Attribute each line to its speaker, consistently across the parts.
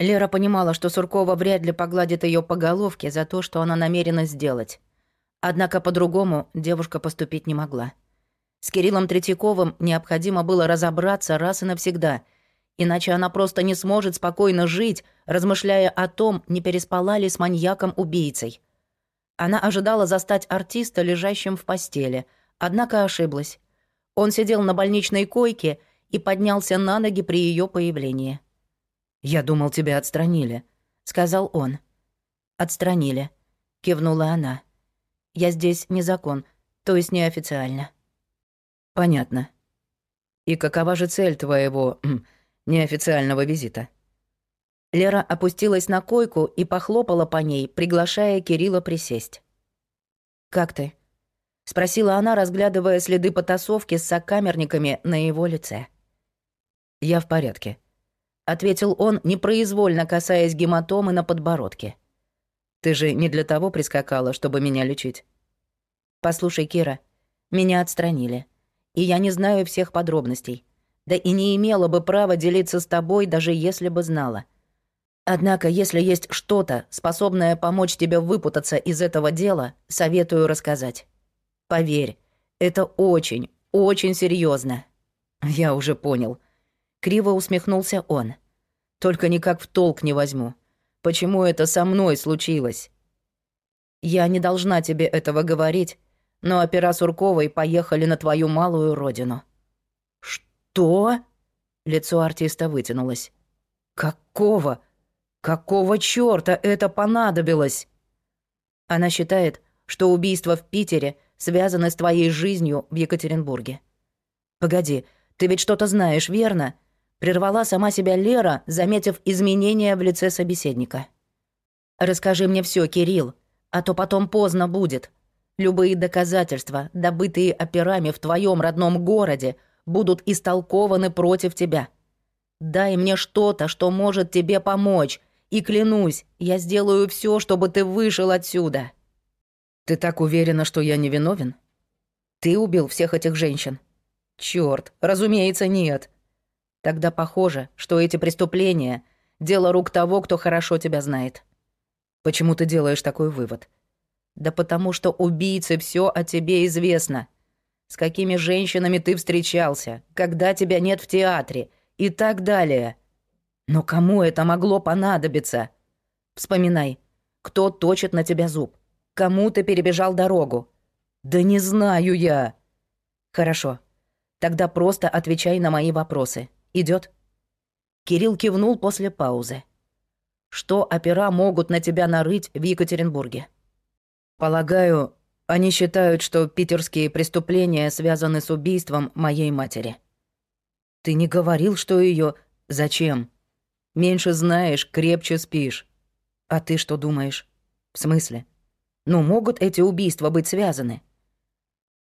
Speaker 1: Лера понимала, что Суркова вряд ли погладит ее по головке за то, что она намерена сделать. Однако по-другому девушка поступить не могла. С Кириллом Третьяковым необходимо было разобраться раз и навсегда, иначе она просто не сможет спокойно жить, размышляя о том, не переспала ли с маньяком-убийцей. Она ожидала застать артиста лежащим в постели, однако ошиблась. Он сидел на больничной койке и поднялся на ноги при ее появлении.
Speaker 2: «Я думал, тебя отстранили», — сказал он.
Speaker 1: «Отстранили», — кивнула она. «Я здесь не закон, то есть неофициально».
Speaker 2: «Понятно. И какова же цель твоего неофициального визита?»
Speaker 1: Лера опустилась на койку и похлопала по ней, приглашая Кирилла присесть. «Как ты?» — спросила она, разглядывая следы потасовки с сокамерниками на его лице.
Speaker 2: «Я в порядке»,
Speaker 1: ответил он, непроизвольно касаясь гематомы на подбородке.
Speaker 2: Ты же не для того прискакала, чтобы меня лечить.
Speaker 1: Послушай, Кира, меня отстранили, и я не знаю всех подробностей. Да и не имела бы права делиться с тобой, даже если бы знала. Однако, если есть что-то, способное помочь тебе выпутаться из этого дела, советую рассказать. Поверь, это очень, очень серьезно.
Speaker 2: Я уже понял.
Speaker 1: Криво усмехнулся он. Только никак в толк не возьму. Почему это со мной случилось? Я не должна тебе этого говорить, но опера Сурковой поехали на твою малую родину.
Speaker 2: Что?
Speaker 1: Лицо артиста вытянулось.
Speaker 2: Какого? Какого чёрта это понадобилось?
Speaker 1: Она считает, что убийство в Питере связано с твоей жизнью в Екатеринбурге. Погоди, ты ведь что-то знаешь, верно? Прервала сама себя Лера, заметив изменения в лице собеседника. «Расскажи мне все, Кирилл, а то потом поздно будет. Любые доказательства, добытые операми в твоем родном городе, будут истолкованы против тебя. Дай мне что-то, что может тебе помочь, и клянусь, я сделаю все, чтобы ты вышел отсюда».
Speaker 2: «Ты так уверена, что я не виновен?»
Speaker 1: «Ты убил всех этих женщин?»
Speaker 2: «Чёрт, разумеется, нет.
Speaker 1: Тогда похоже, что эти преступления — дело рук того, кто хорошо тебя знает.
Speaker 2: Почему ты делаешь такой вывод?
Speaker 1: Да потому что убийце все о тебе известно. С какими женщинами ты встречался, когда тебя нет в театре и так далее. Но кому это могло понадобиться? Вспоминай, кто точит на тебя зуб, кому ты перебежал дорогу.
Speaker 2: Да не знаю я.
Speaker 1: Хорошо. Тогда просто отвечай на мои вопросы. Идет? Кирилл кивнул после паузы. Что опера могут на тебя нарыть в Екатеринбурге?
Speaker 2: Полагаю, они считают, что питерские преступления связаны с убийством моей матери.
Speaker 1: Ты не говорил, что ее
Speaker 2: Зачем? Меньше знаешь, крепче спишь.
Speaker 1: А ты что думаешь? В смысле? Ну, могут эти убийства быть связаны?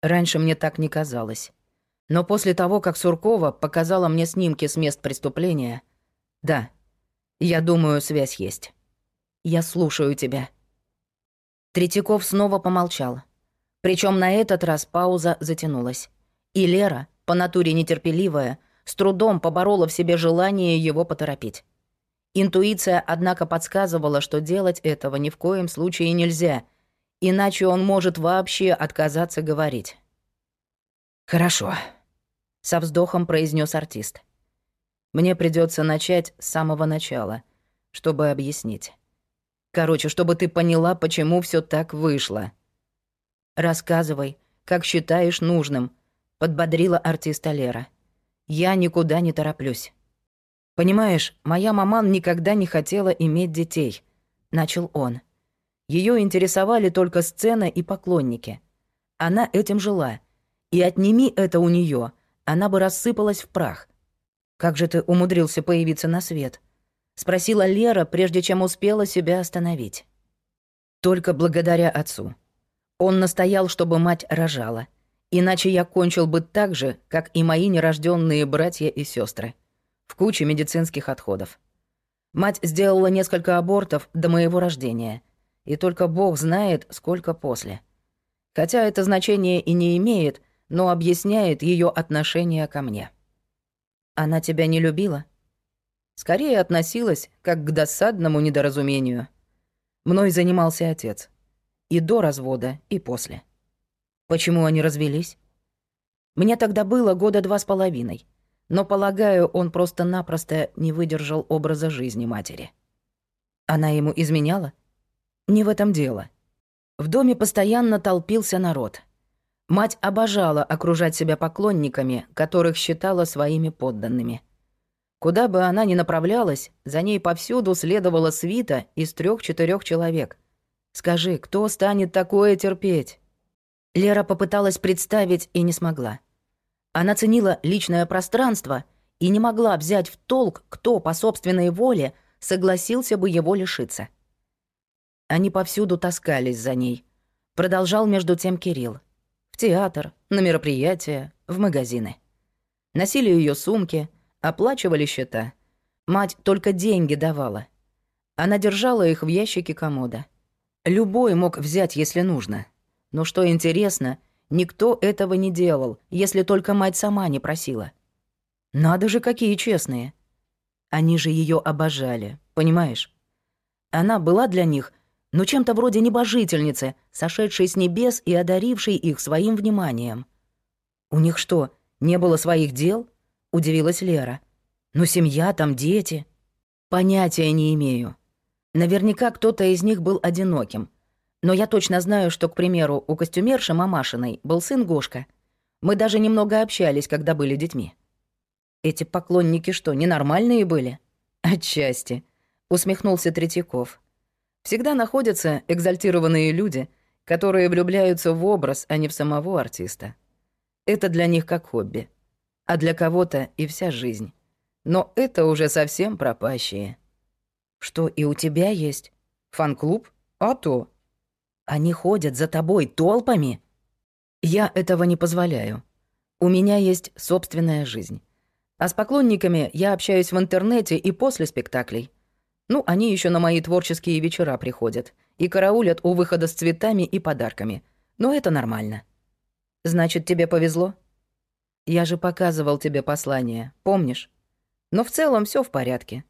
Speaker 2: Раньше мне так не казалось. Но после того, как Суркова показала мне снимки с мест преступления, да, я думаю, связь есть.
Speaker 1: Я слушаю тебя. Третьяков снова помолчал. Причем на этот раз пауза затянулась. И Лера, по натуре нетерпеливая, с трудом поборола в себе желание его поторопить. Интуиция, однако, подсказывала, что делать этого ни в коем случае нельзя, иначе он может вообще отказаться говорить.
Speaker 2: «Хорошо», со вздохом произнес артист. Мне придется начать с самого начала, чтобы объяснить. Короче, чтобы ты поняла, почему все так вышло.
Speaker 1: Рассказывай, как считаешь нужным, подбодрила артиста Лера. Я никуда не тороплюсь. Понимаешь, моя маман никогда не хотела иметь детей, начал он. Ее интересовали только сцена и поклонники. Она этим жила. И отними это у нее, она бы рассыпалась в прах. «Как же ты умудрился появиться на свет?» — спросила Лера, прежде чем успела себя остановить. «Только благодаря отцу. Он настоял, чтобы мать рожала. Иначе я кончил бы так же, как и мои нерожденные братья и сестры, в куче медицинских отходов. Мать сделала несколько абортов до моего рождения, и только Бог знает, сколько после. Хотя это значение и не имеет, но объясняет ее отношение ко мне. Она тебя не любила? Скорее относилась как к досадному недоразумению. Мной занимался отец. И до развода, и после. Почему они развелись? Мне тогда было года два с половиной. Но, полагаю, он просто-напросто не выдержал образа жизни матери. Она ему изменяла? Не в этом дело. В доме постоянно толпился народ. Мать обожала окружать себя поклонниками, которых считала своими подданными. Куда бы она ни направлялась, за ней повсюду следовала свита из трех четырех человек. Скажи, кто станет такое терпеть? Лера попыталась представить и не смогла. Она ценила личное пространство и не могла взять в толк, кто по собственной воле согласился бы его лишиться. Они повсюду таскались за ней. Продолжал между тем Кирилл. Театр, на мероприятия, в магазины. Носили ее сумки, оплачивали счета. Мать только деньги давала. Она держала их в ящике комода. Любой мог взять, если нужно. Но что интересно, Никто этого не делал, если только мать сама не просила. Надо же, какие честные. Они же ее обожали, понимаешь? Она была для них, ну, чем-то вроде небожительницы, сошедшей с небес и одарившей их своим вниманием. «У них что, не было своих дел?» — удивилась Лера. «Ну, семья, там дети». «Понятия не имею. Наверняка кто-то из них был одиноким, но я точно знаю, что, к примеру, у костюмерши Мамашиной был сын Гошка. Мы даже немного общались, когда были детьми. Эти поклонники что, ненормальные были? Отчасти, усмехнулся Третьяков. Всегда находятся экзальтированные люди, которые влюбляются в образ, а не в самого артиста. Это для них как хобби. А для кого-то и вся жизнь. Но это уже совсем пропащие. Что, и у тебя есть? Фан-клуб? А то. Они ходят за тобой толпами? Я этого не позволяю. У меня есть собственная жизнь. А с поклонниками я общаюсь в интернете и после спектаклей. Ну, они еще на мои творческие вечера приходят и караулят у выхода с цветами и подарками. Но это нормально. Значит, тебе повезло? Я же показывал тебе послание, помнишь? Но в целом все в порядке.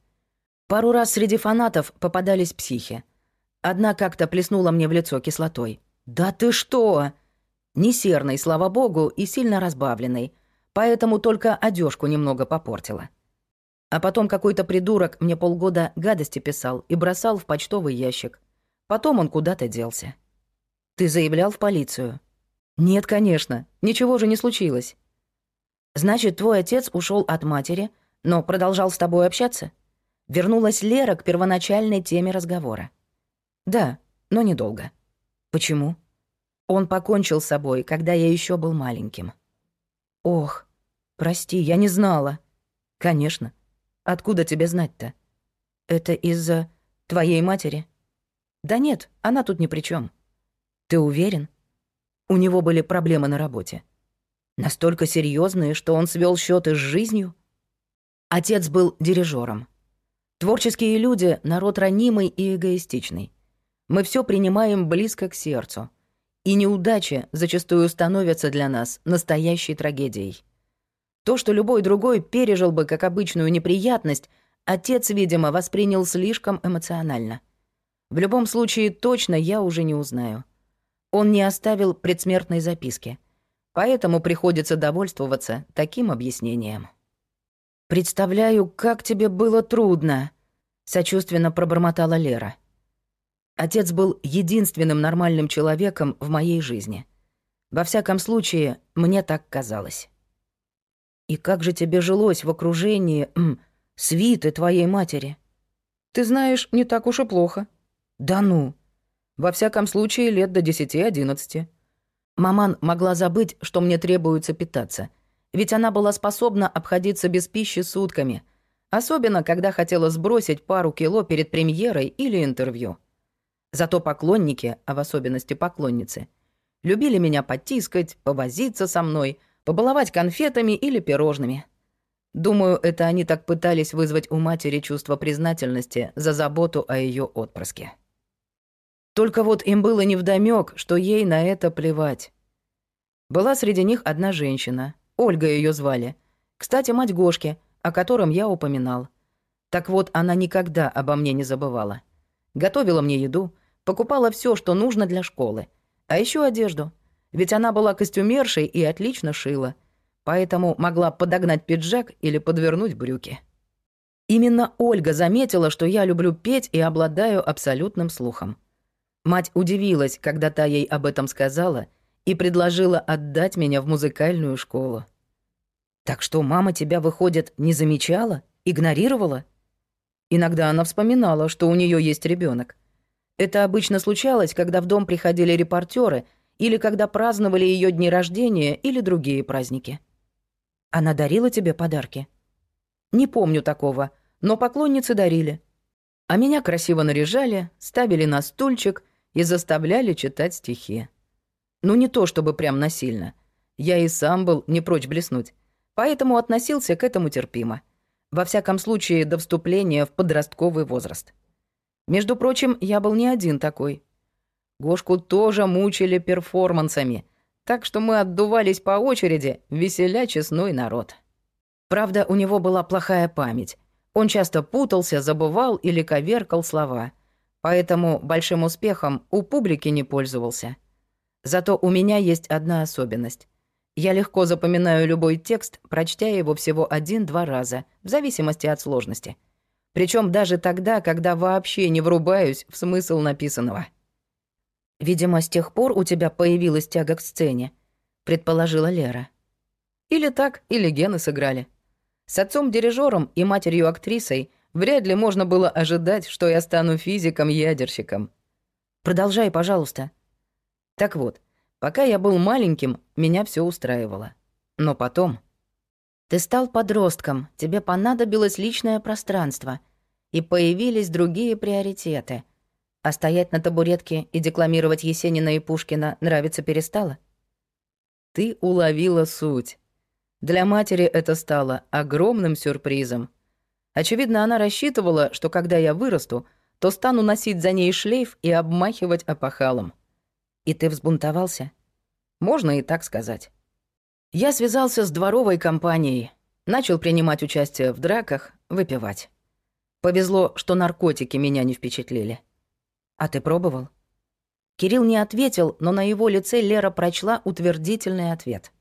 Speaker 1: Пару раз среди фанатов попадались психи. Одна как-то плеснула мне в лицо кислотой. «Да ты что?» Не серной, слава богу, и сильно разбавленной, поэтому только одежку немного попортила. А потом какой-то придурок мне полгода гадости писал и бросал в почтовый ящик. Потом он куда-то делся. «Ты заявлял в полицию?» «Нет, конечно. Ничего же не случилось». «Значит, твой отец ушел от матери, но продолжал с тобой общаться?» Вернулась Лера к первоначальной теме разговора. Да, но недолго. Почему? Он покончил с собой, когда я еще был маленьким. Ох, прости, я не знала. Конечно. Откуда тебе знать-то? Это из-за твоей матери? Да нет, она тут ни при чем. Ты уверен? У него были проблемы на работе. Настолько серьезные, что он свел счеты с жизнью? Отец был дирижером. Творческие люди — народ ранимый и эгоистичный. Мы все принимаем близко к сердцу. И неудачи зачастую становятся для нас настоящей трагедией. То, что любой другой пережил бы как обычную неприятность, отец, видимо, воспринял слишком эмоционально. В любом случае, точно я уже не узнаю. Он не оставил предсмертной записки. Поэтому приходится довольствоваться таким объяснением. «Представляю, как тебе было трудно», — сочувственно пробормотала Лера. Отец был единственным нормальным человеком в моей жизни. Во всяком случае, мне так казалось. И как же тебе жилось в окружении м, свиты твоей матери? Ты знаешь, не так уж и плохо. Да ну. Во всяком случае, лет до десяти-одиннадцати. Маман могла забыть, что мне требуется питаться. Ведь она была способна обходиться без пищи сутками. Особенно, когда хотела сбросить пару кило перед премьерой или интервью. Зато поклонники, а в особенности поклонницы, любили меня потискать, повозиться со мной, побаловать конфетами или пирожными. Думаю, это они так пытались вызвать у матери чувство признательности за заботу о ее отпрыске. Только вот им было невдомёк, что ей на это плевать. Была среди них одна женщина, Ольга ее звали. Кстати, мать Гошки, о котором я упоминал. Так вот, она никогда обо мне не забывала. Готовила мне еду, покупала все, что нужно для школы. А еще одежду. Ведь она была костюмершей и отлично шила. Поэтому могла подогнать пиджак или подвернуть брюки. Именно Ольга заметила, что я люблю петь и обладаю абсолютным слухом. Мать удивилась, когда та ей об этом сказала, и предложила отдать меня в музыкальную школу. Так что мама тебя, выходит, не замечала, игнорировала? Иногда она вспоминала, что у нее есть ребенок. Это обычно случалось, когда в дом приходили репортеры или когда праздновали ее дни рождения или другие праздники. Она дарила тебе подарки? Не помню такого, но поклонницы дарили. А меня красиво наряжали, ставили на стульчик и заставляли читать стихи. Ну не то чтобы прям насильно. Я и сам был не прочь блеснуть, поэтому относился к этому терпимо. Во всяком случае, до вступления в подростковый возраст. Между прочим, я был не один такой. Гошку тоже мучили перформансами, так что мы отдувались по очереди, веселя честной народ. Правда, у него была плохая память. Он часто путался, забывал или коверкал слова. Поэтому большим успехом у публики не пользовался. Зато у меня есть одна особенность. Я легко запоминаю любой текст, прочтя его всего один-два раза, в зависимости от сложности. Причем даже тогда, когда вообще не врубаюсь в смысл написанного. «Видимо, с тех пор у тебя появилась тяга к сцене», — предположила Лера. «Или так, или гены сыграли. С отцом дирижером и матерью-актрисой вряд ли можно было ожидать, что я стану физиком-ядерщиком. Продолжай, пожалуйста. Так вот, Пока я был маленьким, меня все устраивало. Но потом... Ты стал подростком, тебе понадобилось личное пространство, и появились другие приоритеты. А стоять на табуретке и декламировать Есенина и Пушкина нравится перестало? Ты уловила суть. Для матери это стало огромным сюрпризом. Очевидно, она рассчитывала, что когда я вырасту, то стану носить за ней шлейф и обмахивать опахалом. И ты взбунтовался? Можно и так сказать. Я связался с дворовой компанией, начал принимать участие в драках, выпивать. Повезло, что наркотики меня не впечатлили. А ты пробовал? Кирилл не ответил, но на его лице Лера прочла утвердительный ответ.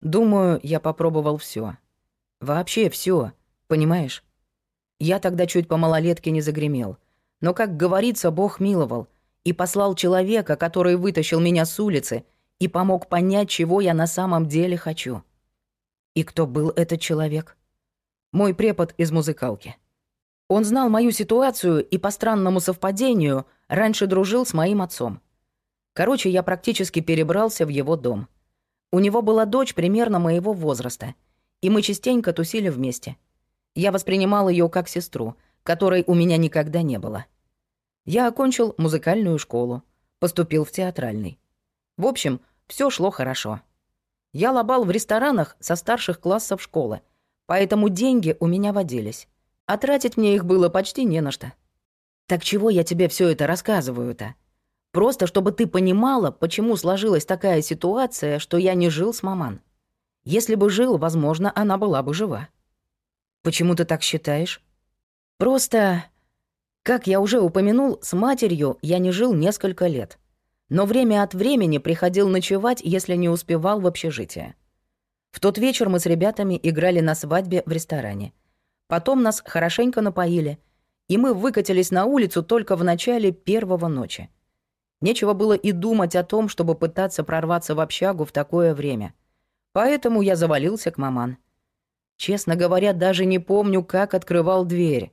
Speaker 1: Думаю, я попробовал все. Вообще все, понимаешь? Я тогда чуть по малолетке не загремел. Но, как говорится, Бог миловал и послал человека, который вытащил меня с улицы и помог понять, чего я на самом деле хочу. И кто был этот человек? Мой препод из музыкалки. Он знал мою ситуацию и по странному совпадению раньше дружил с моим отцом. Короче, я практически перебрался в его дом. У него была дочь примерно моего возраста, и мы частенько тусили вместе. Я воспринимал ее как сестру, которой у меня никогда не было. Я окончил музыкальную школу, поступил в театральный. В общем, все шло хорошо. Я лобал в ресторанах со старших классов школы, поэтому деньги у меня водились. А тратить мне их было почти не на что. Так чего я тебе все это рассказываю-то? Просто чтобы ты понимала, почему сложилась такая ситуация, что я не жил с маман. Если бы жил, возможно, она была бы жива. Почему ты так считаешь? Просто как я уже упомянул, с матерью я не жил несколько лет. Но время от времени приходил ночевать, если не успевал в общежитие. В тот вечер мы с ребятами играли на свадьбе в ресторане. Потом нас хорошенько напоили, и мы выкатились на улицу только в начале первого ночи. Нечего было и думать о том, чтобы пытаться прорваться в общагу в такое время. Поэтому я завалился к маман. Честно говоря, даже не помню, как открывал дверь.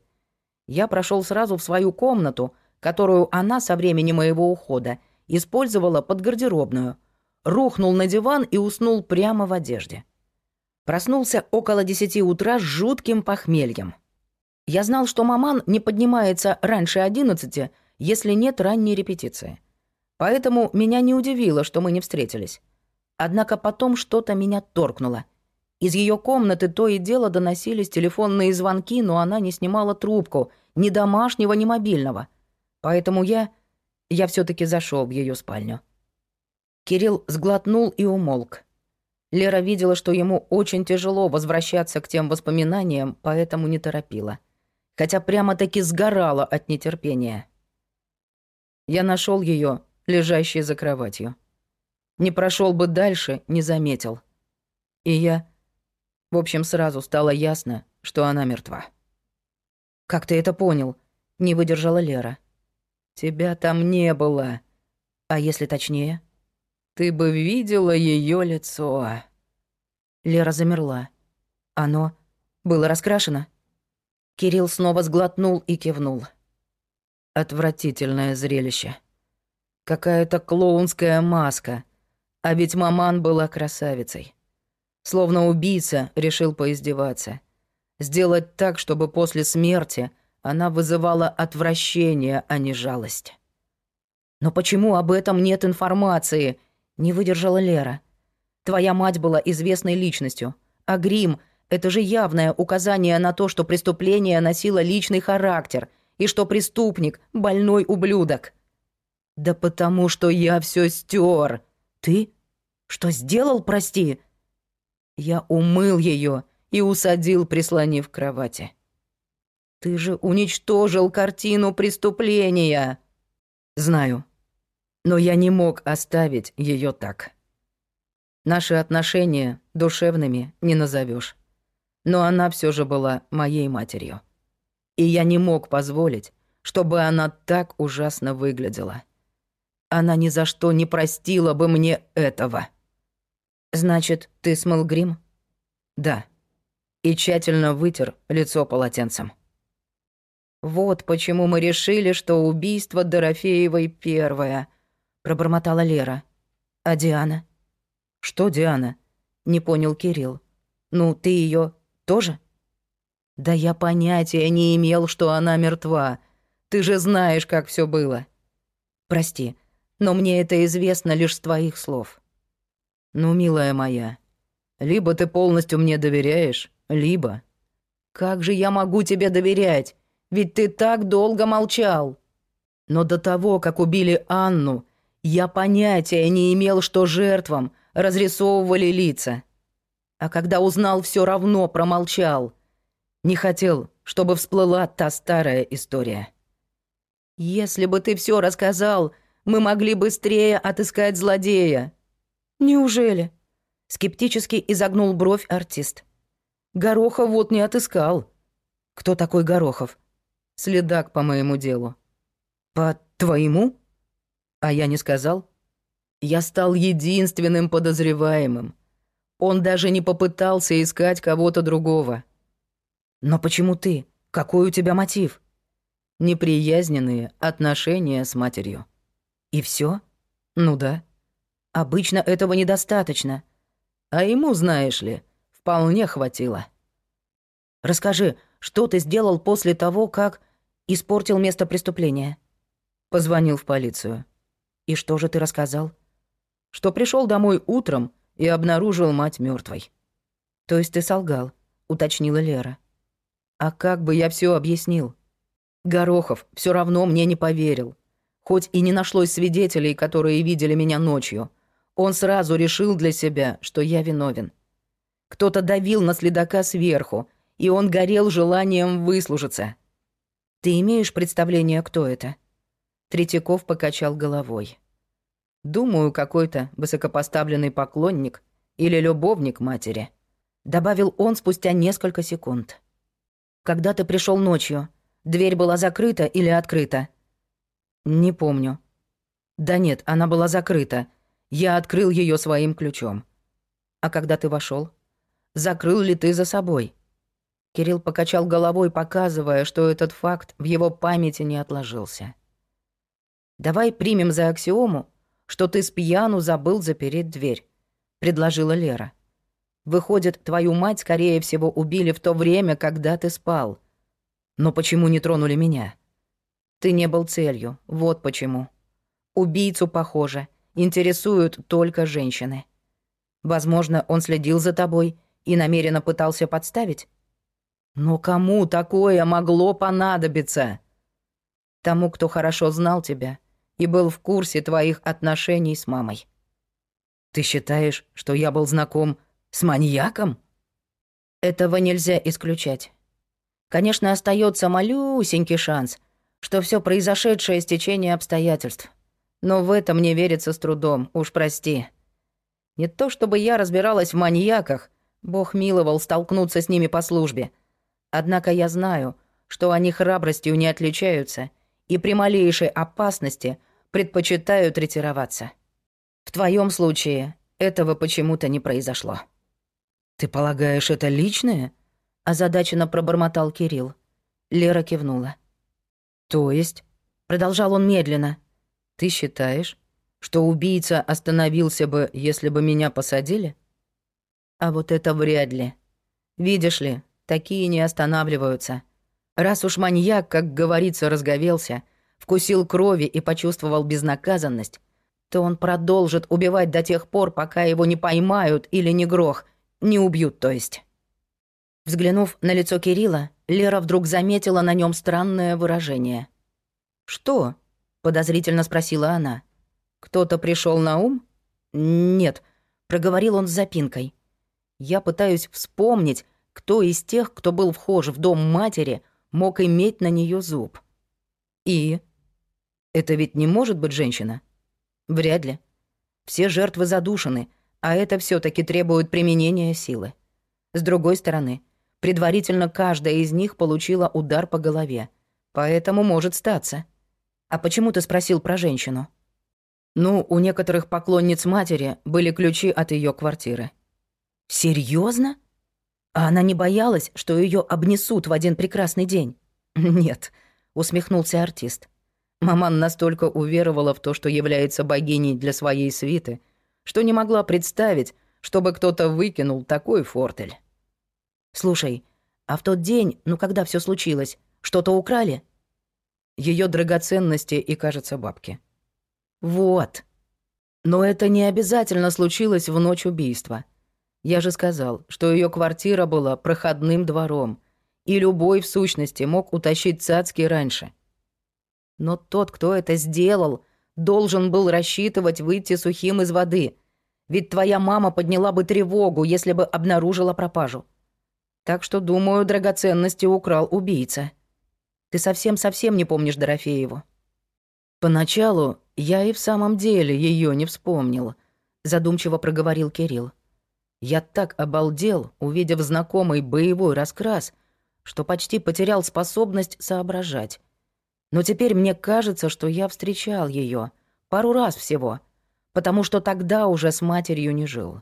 Speaker 1: Я прошел сразу в свою комнату, которую она со времени моего ухода использовала под гардеробную, рухнул на диван и уснул прямо в одежде. Проснулся около десяти утра с жутким похмельем. Я знал, что маман не поднимается раньше одиннадцати, если нет ранней репетиции. Поэтому меня не удивило, что мы не встретились. Однако потом что-то меня торкнуло — из ее комнаты то и дело доносились телефонные звонки, но она не снимала трубку, ни домашнего, ни мобильного. Поэтому я... я все таки зашел в ее спальню. Кирилл сглотнул и умолк. Лера видела, что ему очень тяжело возвращаться к тем воспоминаниям, поэтому не торопила. Хотя прямо-таки сгорала от нетерпения. Я нашел ее, лежащей за кроватью. Не прошел бы дальше, не заметил. И я... В общем, сразу стало ясно, что она мертва. «Как ты это понял?» — не выдержала Лера. «Тебя там не было. А если точнее?» Ты бы видела ее лицо. Лера замерла. Оно было раскрашено. Кирилл снова сглотнул и кивнул. Отвратительное зрелище. Какая-то клоунская маска. А ведь маман была красавицей. Словно убийца решил поиздеваться. Сделать так, чтобы после смерти она вызывала отвращение, а не жалость. Но почему об этом нет информации? Не выдержала Лера. Твоя мать была известной личностью, а грим — это же явное указание на то, что преступление носило личный характер и что преступник — больной ублюдок. Да потому что я все стер. Ты? Что сделал, прости? Я умыл ее и усадил, прислонив к кровати. Ты же уничтожил картину преступления. Знаю. Но я не мог оставить ее так. Наши отношения душевными не назовешь. Но она все же была моей матерью. И я не мог позволить, чтобы она так ужасно выглядела. Она ни за что не простила бы мне этого. Значит, ты смыл грим? Да. И тщательно вытер лицо полотенцем. Вот почему мы решили, что убийство Дорофеевой первое — пробормотала Лера. А Диана? Что Диана? Не понял Кирилл. Ну, ты ее тоже? Да я понятия не имел, что она мертва. Ты же знаешь, как все было. Прости, но мне это известно лишь с твоих слов. Ну, милая моя, либо ты полностью мне доверяешь, либо... Как же я могу тебе доверять? Ведь ты так долго молчал. Но до того, как убили Анну, я понятия не имел, что жертвам разрисовывали лица. А когда узнал, все равно промолчал. Не хотел, чтобы всплыла та старая история. Если бы ты все рассказал, мы могли быстрее отыскать злодея. Неужели? Скептически изогнул бровь артист. Горохов вот не отыскал. Кто такой Горохов? Следак по моему делу. По твоему? А я не сказал? Я стал единственным подозреваемым. Он даже не попытался искать кого-то другого. Но почему ты? Какой у тебя мотив? Неприязненные отношения с матерью. И все? Ну да. Обычно этого недостаточно. А ему, знаешь ли, вполне хватило. Расскажи, что ты сделал после того, как испортил место преступления? Позвонил в полицию. «И что же ты рассказал?» «Что пришел домой утром и обнаружил мать мертвой. «То есть ты солгал?» — уточнила Лера. «А как бы я все объяснил?» Горохов все равно мне не поверил. Хоть и не нашлось свидетелей, которые видели меня ночью, он сразу решил для себя, что я виновен. Кто-то давил на следака сверху, и он горел желанием выслужиться. Ты имеешь представление, кто это?» Третьяков покачал головой. «Думаю, какой-то высокопоставленный поклонник или любовник матери», добавил он спустя несколько секунд. «Когда ты пришел ночью, дверь была закрыта или открыта?» «Не помню». «Да нет, она была закрыта. Я открыл ее своим ключом». «А когда ты вошел, Закрыл ли ты за собой?» Кирилл покачал головой, показывая, что этот факт в его памяти не отложился. «Давай примем за аксиому, что ты с пьяну забыл запереть дверь», — предложила Лера. «Выходит, твою мать, скорее всего, убили в то время, когда ты спал. Но почему не тронули меня? Ты не был целью, вот почему. Убийцу, похоже, интересуют только женщины. Возможно, он следил за тобой и намеренно пытался подставить? Но кому такое могло понадобиться? Тому, кто хорошо знал тебя — и был в курсе твоих отношений с мамой.
Speaker 2: Ты считаешь, что я был знаком с маньяком?
Speaker 1: Этого нельзя исключать. Конечно, остается малюсенький шанс, что все произошедшее стечение обстоятельств. Но в это мне верится с трудом, уж прости. Не то чтобы я разбиралась в маньяках, Бог миловал столкнуться с ними по службе. Однако я знаю, что они храбростью не отличаются и при малейшей опасности предпочитают ретироваться. В твоем случае этого почему-то не произошло.
Speaker 2: «Ты полагаешь, это личное?» — озадаченно пробормотал Кирилл. Лера кивнула. «То есть?» — продолжал он медленно. «Ты считаешь, что убийца остановился бы, если бы меня посадили?»
Speaker 1: «А вот это вряд ли. Видишь ли, такие не останавливаются. Раз уж маньяк, как говорится, разговелся, вкусил крови и почувствовал безнаказанность, то он продолжит убивать до тех пор, пока его не поймают или не грох, не убьют, то есть». Взглянув на лицо Кирилла, Лера вдруг заметила на нем странное выражение. «Что?» — подозрительно спросила она. «Кто-то пришел на ум?» «Нет», — проговорил он с запинкой. «Я пытаюсь вспомнить, кто из тех, кто был вхож в дом матери, мог иметь на нее зуб». «И?» «Это ведь не может быть женщина?» «Вряд ли. Все жертвы задушены, а это все таки требует применения силы. С другой стороны, предварительно каждая из них получила удар по голове, поэтому может статься». «А почему ты спросил про женщину?» «Ну, у некоторых поклонниц матери были ключи от ее квартиры». «Серьезно? А она не боялась, что ее обнесут в один прекрасный день?» «Нет», — усмехнулся артист. Маман настолько уверовала в то, что является богиней для своей свиты, что не могла представить, чтобы кто-то выкинул такой фортель. «Слушай, а в тот день, ну когда все случилось, что-то украли?» ее драгоценности и, кажется, бабки. Вот. Но это не обязательно случилось в ночь убийства. Я же сказал, что ее квартира была проходным двором, и любой, в сущности, мог утащить цацки раньше. Но тот, кто это сделал, должен был рассчитывать выйти сухим из воды, ведь твоя мама подняла бы тревогу, если бы обнаружила пропажу. Так что, думаю, драгоценности украл убийца. Ты совсем-совсем не помнишь Дорофееву?» «Поначалу я и в самом деле ее не вспомнил», — задумчиво проговорил Кирилл. «Я так обалдел, увидев знакомый боевой раскрас, что почти потерял способность соображать. Но теперь мне кажется, что я встречал ее пару раз всего, потому что тогда уже с матерью не жил.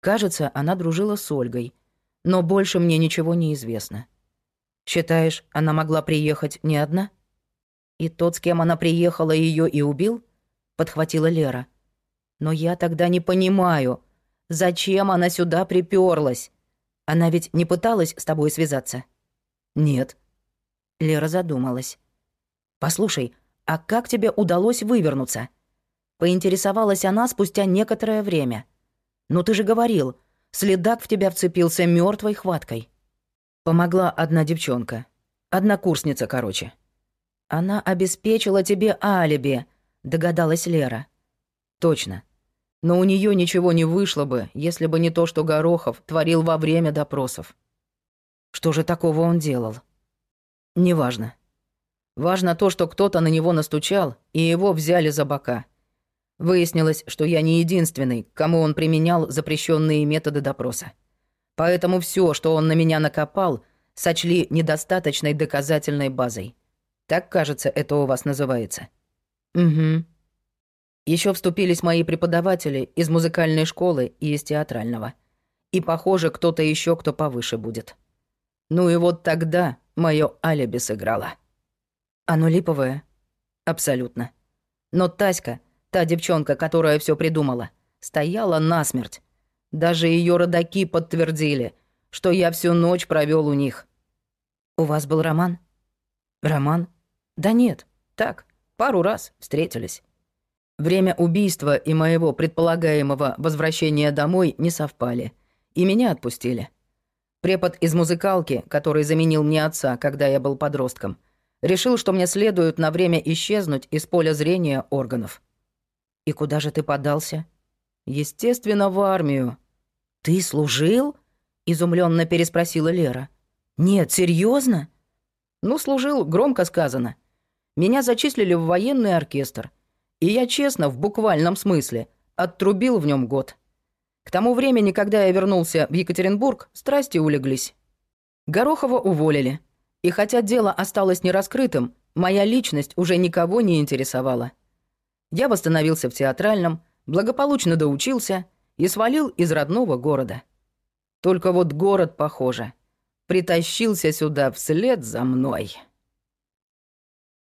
Speaker 1: Кажется, она дружила с Ольгой, но больше мне ничего не известно. Считаешь, она могла приехать не одна? И тот, с кем она приехала, ее и убил? Подхватила Лера. Но я тогда не понимаю, зачем она сюда приперлась? Она ведь не пыталась с тобой связаться? Нет. Лера задумалась. Послушай, а как тебе удалось вывернуться? Поинтересовалась она спустя некоторое время. Ну ты же говорил, следак в тебя вцепился мертвой хваткой. Помогла одна девчонка. Однокурсница, короче. Она обеспечила тебе алиби, догадалась Лера. Точно. Но у нее ничего не вышло бы, если бы не то, что Горохов творил во время допросов. Что же такого он делал? Неважно. Важно то, что кто-то на него настучал, и его взяли за бока. Выяснилось, что я не единственный, кому он применял запрещенные методы допроса. Поэтому все, что он на меня накопал, сочли недостаточной доказательной базой. Так, кажется, это у вас называется. Угу. Еще вступились мои преподаватели из музыкальной школы и из театрального. И, похоже, кто-то еще, кто повыше будет. Ну и вот тогда мое алиби сыграло. Оно липовое? Абсолютно. Но Таська, та девчонка, которая все придумала, стояла насмерть. Даже ее родаки подтвердили, что я всю ночь провел у них. У вас был роман? Роман? Да нет, так, пару раз встретились. Время убийства и моего предполагаемого возвращения домой не совпали, и меня отпустили. Препод из музыкалки, который заменил мне отца, когда я был подростком, решил, что мне следует на время исчезнуть из поля зрения органов. «И куда же ты подался?» Естественно, в армию.
Speaker 2: Ты служил? изумленно переспросила Лера. Нет, серьезно?
Speaker 1: Ну, служил, громко сказано. Меня зачислили в военный оркестр. И я честно, в буквальном смысле, оттрубил в нем год. К тому времени, когда я вернулся в Екатеринбург, страсти улеглись. Горохова уволили. И хотя дело осталось нераскрытым, моя личность уже никого не интересовала. Я восстановился в театральном, благополучно доучился и свалил из родного города. Только вот город, похоже, притащился сюда вслед за мной».